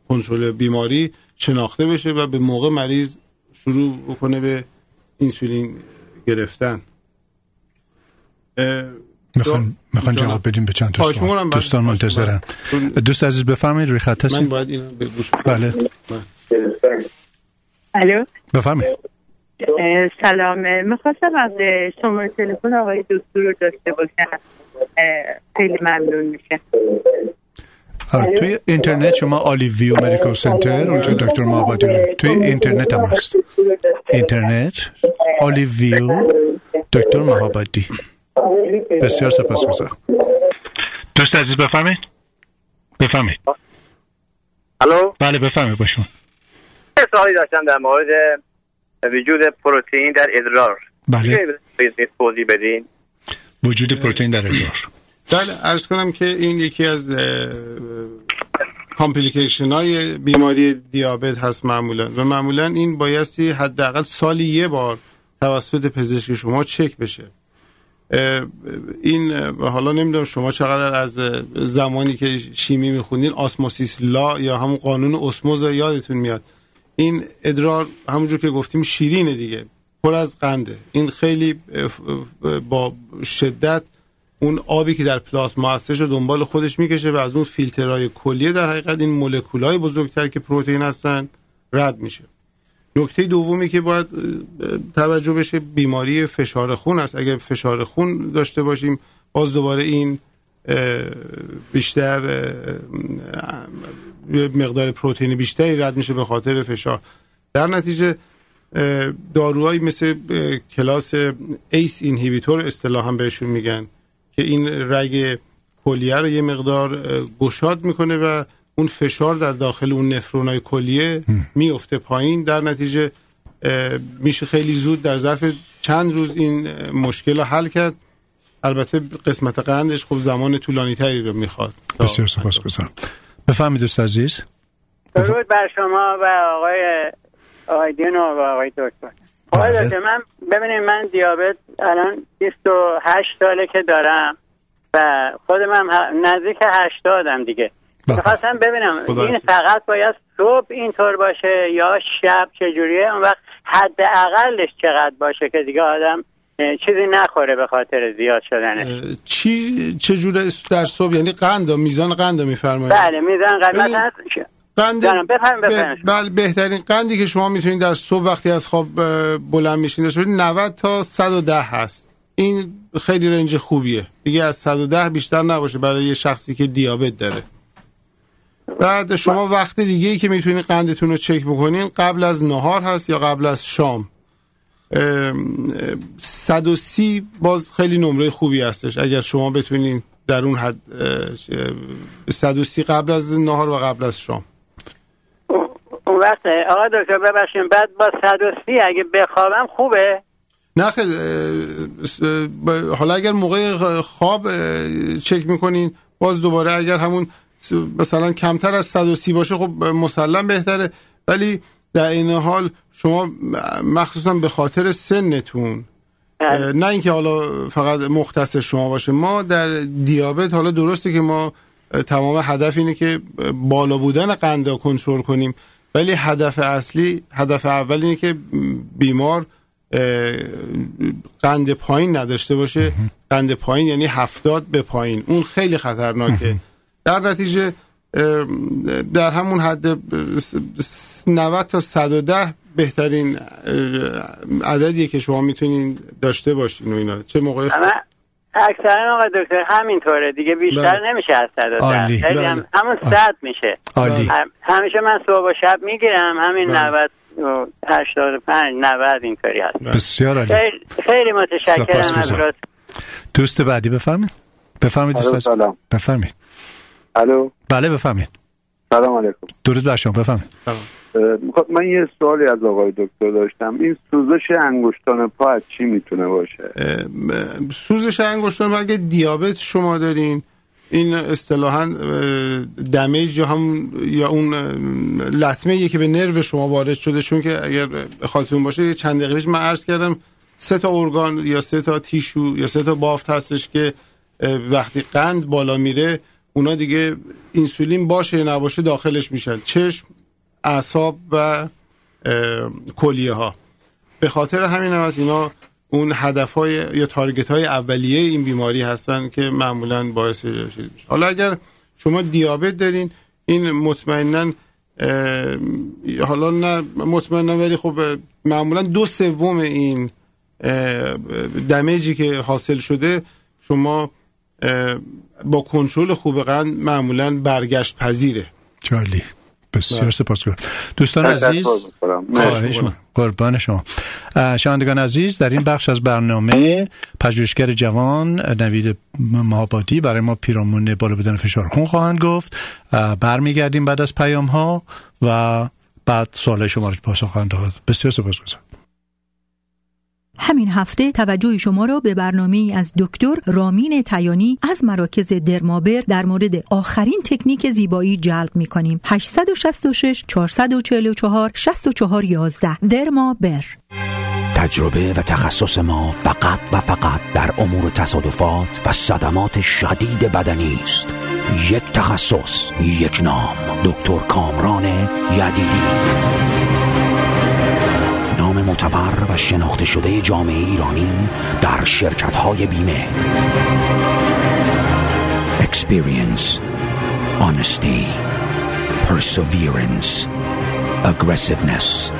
کنترل بیماری شناخته بشه و به موقع مریض شروع بکنه به انسولین گرفتن. می‌خوان. جواب بدیم به چند تا سوال. دوستان بله. منتظرن. دوست عزیز بفرمایید روی خط من هستید باید اینو به گوش بله. الو؟ بفرمایید. سلام. می‌خواستم از شماره تلفن آقای دکتر رو داشته باشم. خیلی ممنون میشه توی اینترنت شما Alivio Medical Center اونجا دکتر مابادی. توی اینترنت هم هست. اینترنت آلیویو دکتر مهابادی. بسیار سپاسگزارم دوست عزیز بفرمایید. بفرمایید. الو؟ بله بفرمایید با شما. یه سوالی داشتم در مورد وجود پروتئین در ادرار. بله. توضیح بدین. وجود پروتئین در ادرار. بله عرض کنم که این یکی از کامپلیکیشن های بیماری دیابت هست معمولا. و معمولا این بایستی حداقل سالی یه بار توسط پزشک شما چک بشه. این حالا نمی‌دونم شما چقدر از زمانی که شیمی می‌خونین آسموسیس لا یا همون قانون اسموز یادتون میاد. این ادرار همونجور که گفتیم شیرینه دیگه پر از قنده. این خیلی با شدت اون آبی که در پلاسما هستش رو دنبال خودش می‌کشه و از اون فیلترهای کلیه در حقیقت این مولکولای بزرگتر که پروتئین هستن رد میشه. نکته دومی که باید توجه بشه بیماری فشار خون است. اگر فشار خون داشته باشیم باز دوباره این بیشتر مقدار پروتئین بیشتری رد میشه به خاطر فشار. در نتیجه داروهایی مثل کلاس ایس اینهیبیتور اصطلاحا بهشون میگن. که این رگ کلیه رو یه مقدار گشاد می‌کنه و اون فشار در داخل اون نفرونای کلیه میفته پایین. در نتیجه میشه خیلی زود در ظرف چند روز این مشکل رو حل کرد. البته قسمت قندش خب زمان طولانی تری رو می‌خواد. بسیار سپاسگزارم. بفرمایید دوست عزیز. درود بر شما و آقای آیدین و آقای دکتر. آقای بله. دکتر من ببینید من دیابت الان 28 ساله که دارم و خودم هم نزدیک 80 دیگه. می‌خواستم ببینم این. فقط باید صبح اینطور باشه یا شب چجوریه؟ اون وقت حد اقلش چقدر باشه که دیگه آدم چیزی نخوره به خاطر زیاد شدنش. چی چجوره در صبح؟ یعنی قند میزان قند میفرمایید؟ بله ببینید، مثلا قند. بله بهترین قندی که شما می‌تونید در صبح وقتی از خواب بلند میشین داشته باشید 90 تا 110 هست. این خیلی رنج خوبیه. دیگه از 110 بیشتر نباشه برای یه شخصی که دیابت داره. بعد شما وقت دیگه ای که می‌تونید قندتون رو چک بکنین قبل از نهار هست یا قبل از شام. ام، اه، 130 باز خیلی نمره خوبی هستش. اگر شما بتونین در اون حد اه، 130 قبل از نهار و قبل از شام. اون وقت. آقا دکتر ببخشید بعد با 130 اگه بخوابم خوبه؟ نه خیلی حالا اگر موقع خواب چک می‌کنین باز دوباره اگر همون مثلا کمتر از 130 باشه خب مسلم بهتره. ولی در این حال شما مخصوصا به خاطر سنتون اه، نه اینکه حالا فقط مختص شما باشه ما در دیابت حالا درسته که ما تمام هدف اینه که بالا بودن قند کنترل کنیم. ولی هدف اصلی هدف اول اینه که بیمار قند پایین نداشته باشه. قند پایین یعنی هفتاد به پایین. اون خیلی خطرناکه. در نتیجه در همون حد اه، س- س- 90 تا 110 بهترین عددیه که شما می‌تونین داشته باشین و اینا. چه موقع؟ اکثرا آقا دکتر همینطوره. دیگه بیشتر بله. نمیشه از 110 عالی. خیلی بله. هم همون 100 میشه. عالی. هم- همیشه من صبح و شب می‌گیرم. همین بله. 90 و 85 90 اینطوری هست. بسیار عالی. خیلی, خیلی متشکرم از دوست بعدی بفرمایید. بفرمایید دوست. سلام. بفرمایید. الو. بله بفرمایید. سلام علیکم. درود بر شما. بفرمایید. من یه سوالی از آقای دکتر داشتم. این سوزش انگشتان پا از چی می‌تونه باشه؟ سوزش انگشتان و اگه دیابت شما دارین این اصطلاحا دمیج یا هم یا اون لطمه که به نرو شما وارد شده چون که اگر خاطرون باشه چند دقیقه پیش من عرض کردم سه تا ارگان یا سه تا تیشو یا سه تا بافت هستش که وقتی قند بالا میره اونا دیگه اینسولین باشه یا نباشه داخلش میشن. چشم اعصاب و کلیه ها به خاطر همین هم از اینا اون هدف های یا تارگت های اولیه این بیماری هستن که معمولا باعث شده میشه. حالا اگر شما دیابت دارین این مطمئنا حالا نه مطمئنا ولی خب معمولا دو سوم این دمیجی که حاصل شده شما با کنترل خوب قند معمولا برگشت پذیره جالی. بسیار سپاسگزارم. دوستان عزیز خواهش قربان شما. شنوندگان عزیز در این بخش از برنامه پژوهشگر جوان نوید مهابادی برای ما پیرامون بالا بدن فشار خون خواهند گفت. برمیگردیم بعد از پیام ها و بعد سوال شما رو پاسخ خواهند داد. بسیار سپاسگزارم. همین هفته توجه شما را به برنامه از دکتر رامین تیانی از مراکز درمابر در مورد آخرین تکنیک زیبایی جلب می کنیم. 866 444 64 11 درمابر. تجربه و تخصص ما فقط و فقط در امور تصادفات و صدمات شدید بدنی است. یک تخصص یک نام. دکتر کامران یدیدی. معتبر و شناخته شده جامعه ایرانی در شرکت های بیمه Experience Honesty Perseverance Aggressiveness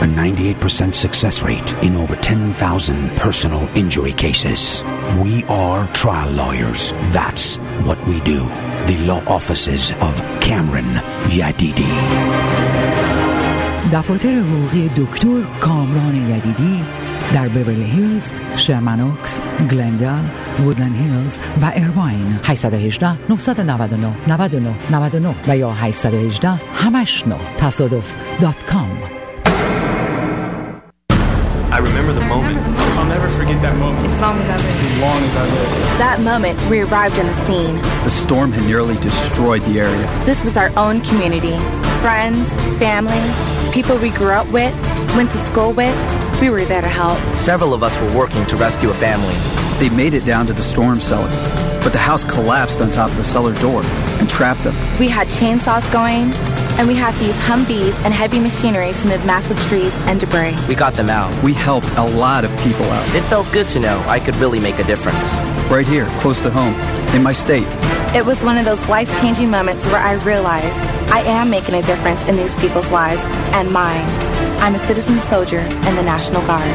A 98% success rate in over 10,000 personal injury cases. We are trial lawyers. That's what we do. The law offices of Cameron Yadidi. دفاتر حقوقی دکتر کامران یدیدی در بیورلی هیلز، شرمنوکس، گلندل، وودلند هیلز و ایرواین 818 999 99 99 و یا 818 همش نو تصادف دات کام I remember the moment. I'll never forget that moment. As long as I live. As long as I live. That moment, we arrived on the scene. The storm had nearly destroyed the area. This was our own community. Friends, family, people we grew up with, went to school with. We were there to help. Several of us were working to rescue a family. They made it down to the storm cellar, but the house collapsed on top of the cellar door and trapped them. We had chainsaws going, and we had to use Humvees and heavy machinery to move massive trees and debris. We got them out. We helped a lot of people out. It felt good to know I could really make a difference. Right here, close to home, in my state. It was one of those life changing moments where I realized I am making a difference in these people's lives and mine. I'm a citizen soldier in the National Guard.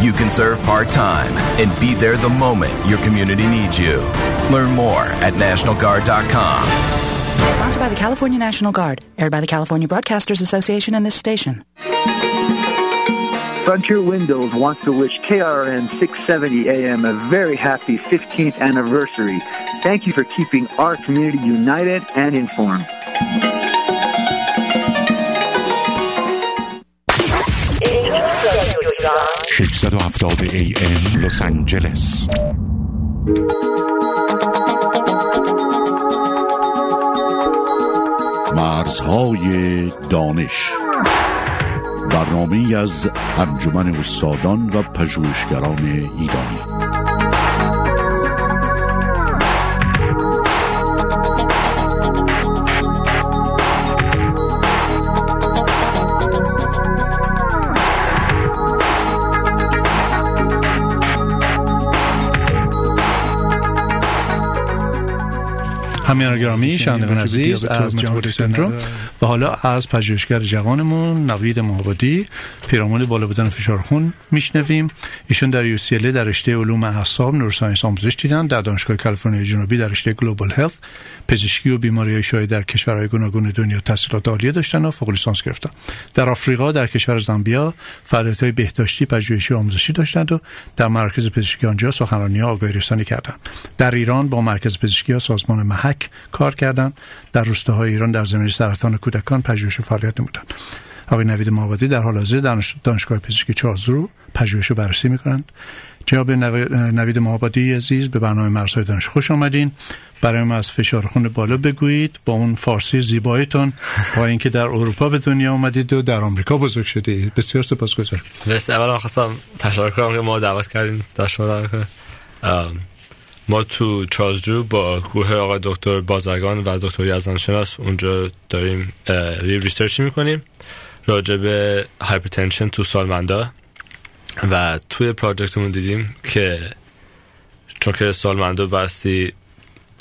You can serve part time and be there the moment your community needs you. Learn more at NationalGuard.com. Sponsored by the California National Guard, aired by the California Broadcasters Association and this station. Frontier Windows wants to wish KRN 670 AM a very happy 15th anniversary. Thank you for keeping our community united and informed. AM لس آنجلس مرزهای دانش. برنامه از انجمن استادان و پژوهشگران ایرانی. همیان گرامی شنوندگان عزیز از جامعه سندروم و حالا از پژوهشگر جوانمون نوید محابدی پیرامون بالا بودن فشار خون میشنویم. ایشون در یو در رشته علوم اعصاب نوروساینس آموزش دیدن. در دانشگاه کالیفرنیا جنوبی در رشته گلوبال هلت پزشکی و بیماری شایع در کشورهای گوناگون دنیا تحصیلات عالیه داشتن و فوق لیسانس گرفتن. در آفریقا در کشور زامبیا فعالیت‌های بهداشتی پژوهشی و آموزشی داشتند و در مرکز پزشکی آنجا سخنرانی آگاهی رسانی کردند. در ایران با مرکز پزشکی سازمان محک کار کردند در روستاهای ایران در زمینه سرطان کودکان پژوهش و فعالیت نمودند آقای نوید مابادی در حال حاضر دانش... دانشگاه پزشکی چارلز رو پژوهش رو بررسی می‌کنند. جناب نو... نوید مابادی عزیز به برنامه مرزهای دانش خوش آمدین. برای ما از فشار خون بالا بگویید با اون فارسی زیبایتون با اینکه در اروپا به دنیا آمدید و در آمریکا بزرگ شدید بسیار سپاسگزارم. مرسی. اولا خواستم تشکر کنم که ما دعوت کردیم در شما ما تو Charles Drew با گروه آقای دکتر بازرگان و دکتر یزدان شناس اونجا داریم research ی می‌کنیم راجع به hypertension تو سالمندا و توی project مون دیدیم که چون که سالمندا بستی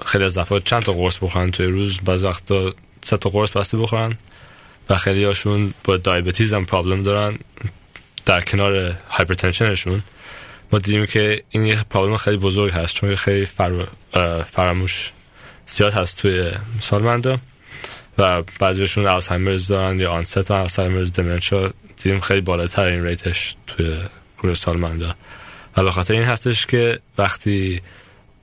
خیلی از دفعات چند تا قرص بخورن توی روز بعض وقتا سه تا قرص بستی بخورن و خیلی هاشون با diabetes هم problem دارن در کنار hypertension شون ما دیدیم که این یه problem خیلی بزرگ هست چون خیلی فر... فراموش زیاد هست توی سالمندا. و بعضیشون Alzheimer's دارن یا onset Alzheimer's dementia دیدیم خیلی بالاتر این rate ش توی گروه سالمندا. و به خاطر این هستش که وقتی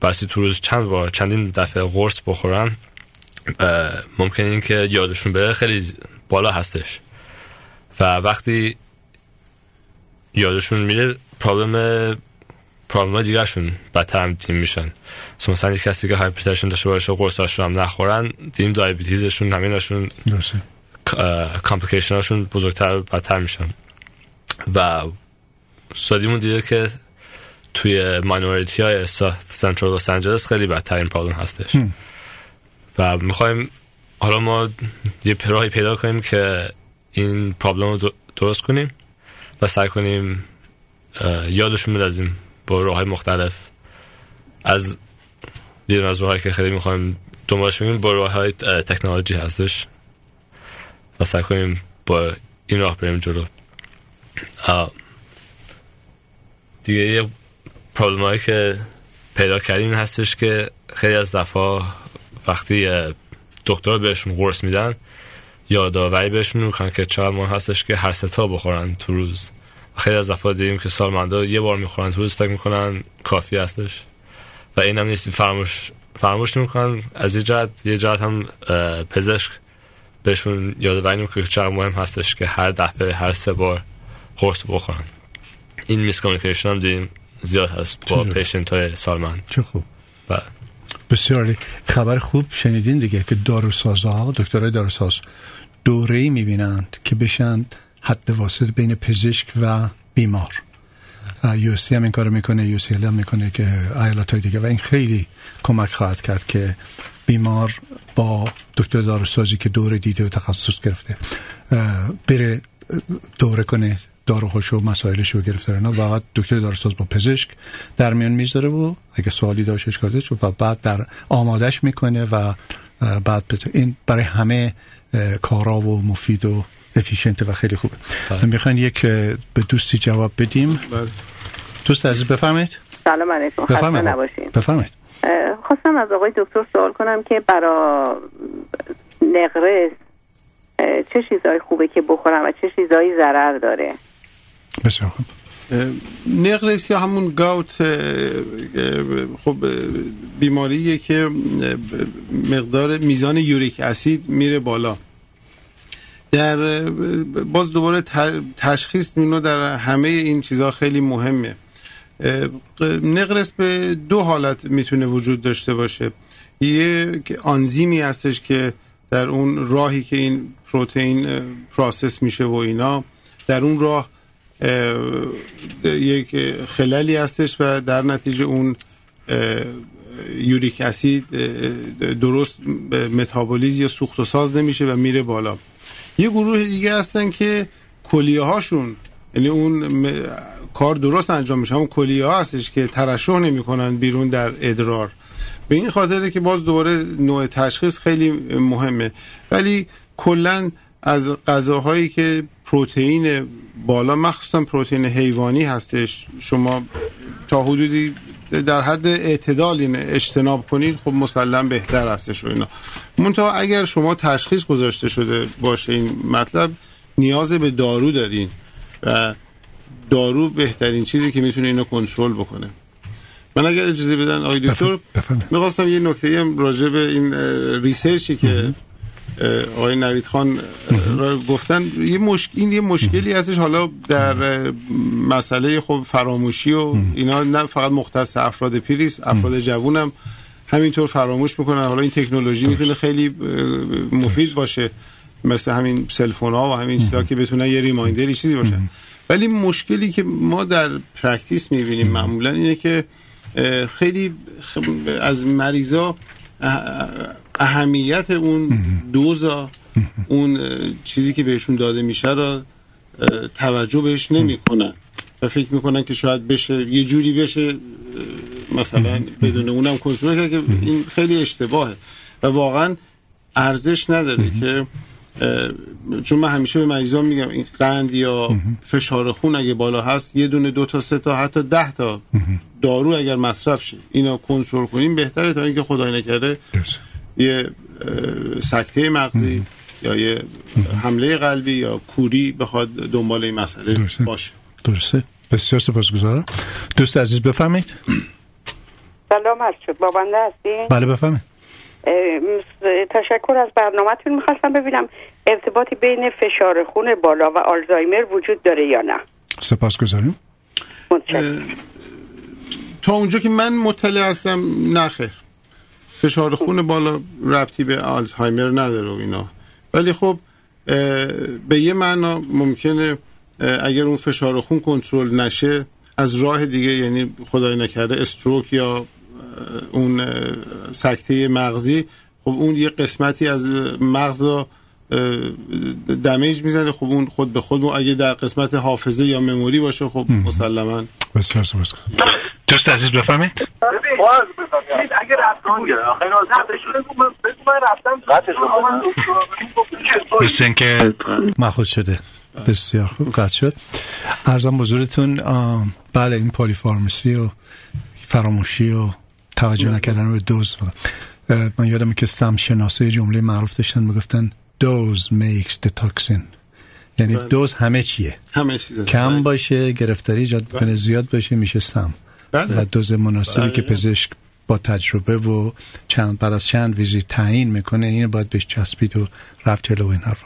بسی تو روز چند بار چندین دفعه قرص بخورن ممکن این که یادشون بره خیلی بالا هستش. و وقتی یادشون میره problem problem دیگرشون بدتر هم تیم میشن. مثلا یک کسی که hypertension داشته باشه قرصاشون هم نخورن دیدیم diabetes شون همینشون درسته. complication هاشون بزرگتر و بدتر میشن. و study مون دیده که توی minority های سنترال لس آنجلس خیلی بدتر این پرابلم هستش. هم. و می‌خوایم حالا ما یه راهی پیدا کنیم که این پرابلم رو در- درست کنیم و سعی کنیم یادشون بدازیم با راه های مختلف. از یه از راهایی که خیلی می‌خوایم دنبالش بگیم با راه های تکنولوژی هستش. و سعی کنیم با این راه بریم جلو. دیگه یه پرابلم هایی که پیدا کردیم هستش که خیلی از دفعه وقتی دکتر بهشون قرص میدن یادآوری بهشون می‌کنن که چقدر مهم هستش که هر ستا بخورن تو روز. خیلی از دفعه دیدیم که سالمندا یه بار می‌خورن تو روز فکر می‌کنن کافی هستش و این هم نیست فراموش فراموش نمی‌کنن از یه جهت یه جهت هم پزشک بهشون یادآوری می‌کنه که چقدر مهم هستش که هر دفعه هر سه بار قرص بخورن این میس کامیکیشن هم دیدیم زیاد هست با؟ پیشنت های سالمند چه خوب بله. بسیار عالی. خبر خوب شنیدین دیگه که داروسازها دکترای داروساز دوره ای می‌بینند که بشن حد واسط بین پزشک و بیمار. یو سی هم این کارو می‌کنه یو سی هم می‌کنه که ایالات های دیگه. و این خیلی کمک خواهد کرد که بیمار با دکتر داروسازی که دوره دیده و تخصص گرفته بره دوره کنه داروهاشو و مسائلش رو گرفته اینا. و بعد دکتر داروساز با پزشک در میان می‌ذاره و اگه سوالی داشت داشت و بعد در آمادش می‌کنه و بعد این برای همه کارا و مفید و افیشنت و خیلی خوبه. می‌خواین یک به دوستی جواب بدیم؟ دوست عزیز بفرمایید. سلام علیکم. خسته بفرمایید. نباشین. بفرمایید. خواستم از آقای دکتر سوال کنم که برا نقرس چه چیزایی خوبه که بخورم و چه چیزایی ضرر داره؟ بسیار خوب. نقرس یا همون گاوت خب بیماریه که مقدار میزان یوریک اسید میره بالا. در باز دوباره تشخیص اینو در همه این چیزها خیلی مهمه. نقرس به دو حالت می‌تونه وجود داشته باشه. یک آنزیمی هستش که در اون راهی که این پروتئین process میشه و اینا در اون راه اه، یک اختلالی هستش و در نتیجه اون uric acid درست metabolize یا سوخت و ساز نمیشه و میره بالا. یه گروه دیگه هستن که کلیه هاشون یعنی اون م- کار درست انجام میشه. همون کلیه ها هستش که ترشح نمی‌کنن بیرون در ادرار. به این خاطره که باز دوباره نوع تشخیص خیلی مهمه. ولی کلا از غذاهایی که پروتئین بالا مخصوصا پروتئین حیوانی هستش شما تا حدودی در حد اعتدال این اجتناب کنید خب مسلم بهتر هستش و اینا. منتها اگر شما تشخیص گذاشته شده باشه این مطلب نیاز به دارو دارین و دارو بهترین چیزی که می‌تونه اینو کنترل بکنه. من اگر اجازه بدن آقای دکتر می‌خواستم یه نکته هم راجع به این research ی که آقای نوید خان را گفتن یه مشک... این یه مشکلی هستش حالا در مسئله خب فراموشی و اینا نه فقط مختص افراد پیریست افراد جوونم همینطور فراموش می‌کنن. حالا این تکنولوژی می‌تونه خیلی مفید باشه مثل همین cell phone ها و همین چیزا که بتونن یه reminder ی چیزی باشن ولی مشکلی که ما در پرکتیس می‌بینیم معمولا اینه که خیلی از مریضا اهمیت اون دوزا اون چیزی که بهشون داده میشه را توجه بهش نمی‌کنن و فکر می‌کنن که شاید بشه یه جوری بشه مثلا بدون اونم کنترل کرد که این خیلی اشتباهه و واقعا ارزش نداره که چون من همیشه به مریضان میگم این قند یا فشار خون اگه بالا هست یه دونه دو تا سه تا حتی ده تا دارو اگر مصرف شه اینا کنترل کنیم بهتره تا اینکه خدای نکرده یه سکته مغزی یا یه حمله قلبی یا کوری بخواد دنبال این مسئله باشه. درسته. بسیار سپاسگزارم. دوست عزیز بفرمایید. سلام عرض شد. با بنده هستین؟ بله م- تشکر از برنامهتون. می‌خواستم ببینم ارتباطی بین فشار خون بالا و آلزایمر وجود داره یا نه. سپاسگزاریم. تا اونجا که من مطلع هستم نخیر فشار خون بالا ربطی به آلزهایمر نداره و اینا. ولی خب به یه معنا ممکنه اگر اون فشار خون کنترل نشه از راه دیگه یعنی خدای نکرده استروک یا اون سکته مغزی خب اون یه قسمتی از مغز رو دمیج می‌زنه. خب اون خود به خود اگه در قسمت حافظه یا مموری باشه خب مسلما. بسیار سپاسگزارم دوست عزیز بفرمایید. اگه رفتن اینکه مخوض شده. بسیار خوب. قطع شد. ارزم بزرگتون بله این پالی فارمسی و فراموشی و توجه نکردن به دوز. من یادم که سم شناسه جمله معروف داشتن می‌گفتن دوز makes the toxin. یعنی بله. دوز همه چیه. همه چیز. کم باشه گرفتاری ایجاد بکنه زیاد باشه میشه سم. بله. و دوز مناسبی بله. که پزشک با تجربه و چند بعد از چند ویزیت تعیین می‌کنه این باید بهش چسبید و رفت جلو این حرف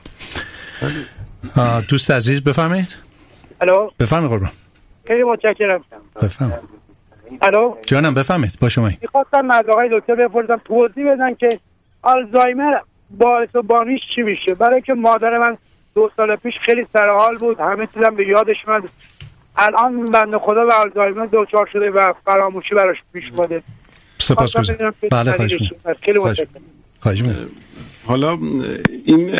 آه، دوست عزیز بفرمایید. الو؟ بفرمایید قربان. خیلی متشکرم. بفرمایید. الو؟ جانم بفرمایید با شما. می‌خواستم از آقای دکتر بپرسم توضیح بدن که آلزایمر باعث و بانیش چی میشه؟ برای که مادر من دو سال پیش خیلی سرحال بود همه چیزم به یادش من الان بنده خدا به آلزایمر دچار شده و فراموشی براش پیش اومده سپاس بله خواهش خواهش متشکرم. خواهش می‌کنم. حالا این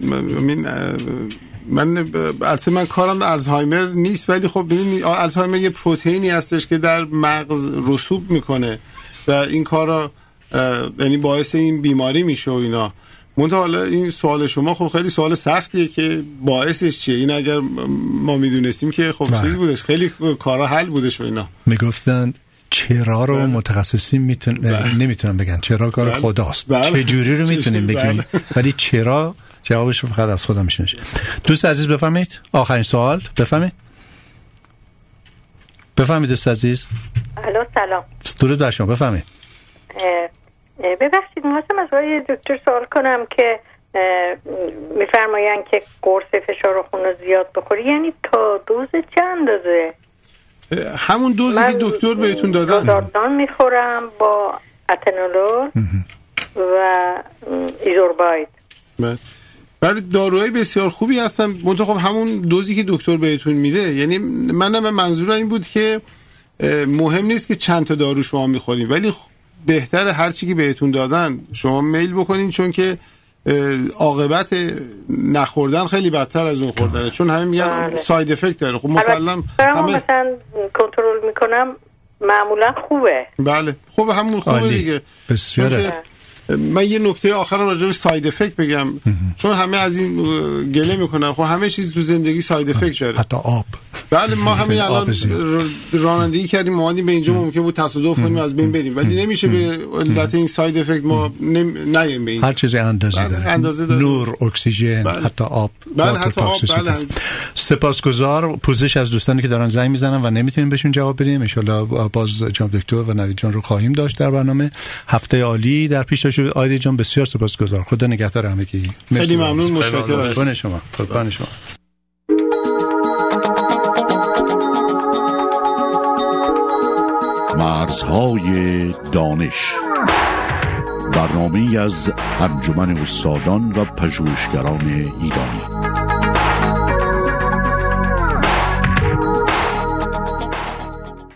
من من البته من کارم الزهایمر نیست ولی خب ببینید الزهایمر یه پروتئینی هستش که در مغز رسوب می‌کنه و این کار را یعنی باعث این بیماری میشه و اینا. منتها حالا این سوال شما خب خیلی سوال سختیه که باعثش چیه؟ این اگر ما می‌دونستیم که خب بله. چیز بودش خیلی کارا حل بودش و اینا. می‌گفتن چرا رو متخصصین میتون... نمی‌تونن بگن. چرا کار بله. خداست؟ بله. چه جوری رو می‌تونیم بله. بگیم؟ ولی چرا؟ جوابش رو فقط از خودم میشه دوست عزیز بفهمید آخرین سوال. بفهمید بفهمید دوست عزیز. الو سلام. درود بر شما. بفهمید ببخشید می‌خواستم از آقای دکتر سوال کنم که میفرمایند که قرص فشار خون رو زیاد بخوری یعنی تا دوز چه اندازه؟ همون دوزی که دکتر بهتون دادن. روزاردان می‌خورم با اتنولول و ایزورباید. بله. ولی داروهای بسیار خوبی هستن. منتها خب همون دوزی که دکتر بهتون میده یعنی منم منظور این بود که مهم نیست که چند تا دارو شما می‌خورین ولی خ- بهتر هر چی که بهتون دادن شما میل بکنین چون که عاقبت نخوردن خیلی بدتر از اون خوردنه. چون همه میگن بله. side effect داره. خب مسلم همه مثلا کنترل می‌کنم معمولا خوبه. بله. خب همون خوبه عالی. دیگه. که من یه نکته آخرم راجع به side effect بگم. چون همه از این گله می‌کنن. خب همه چیز تو زندگی side effect داره. حتی آب. بله ما همین الان رانندگی کردیم اومدیم به اینجا ممکن بود تصادف کنیم از بین بریم. ولی نمیشه به علت این side effect ما نیم به این هر چیزی اندازه بله، داره. اندازه داره. نور اکسیژن بله. حتی آب بله، حتی آب، بله. سپاسگزار. پوزش از دوستانی که دارن زنگ می‌زنن و نمی‌تونیم بهشون جواب بدیم. ان باز جناب دکتر و نوید جان رو خواهیم داشت در برنامه. هفته عالی در پیش داشته آیدی جان بسیار سپاسگزار. خدا نگهدار همگی. خیلی ممنون، متشکرم. قربان شما. قربان شما. مرزهای دانش. برنامه از انجمن استادان و پژوهشگران ایرانی.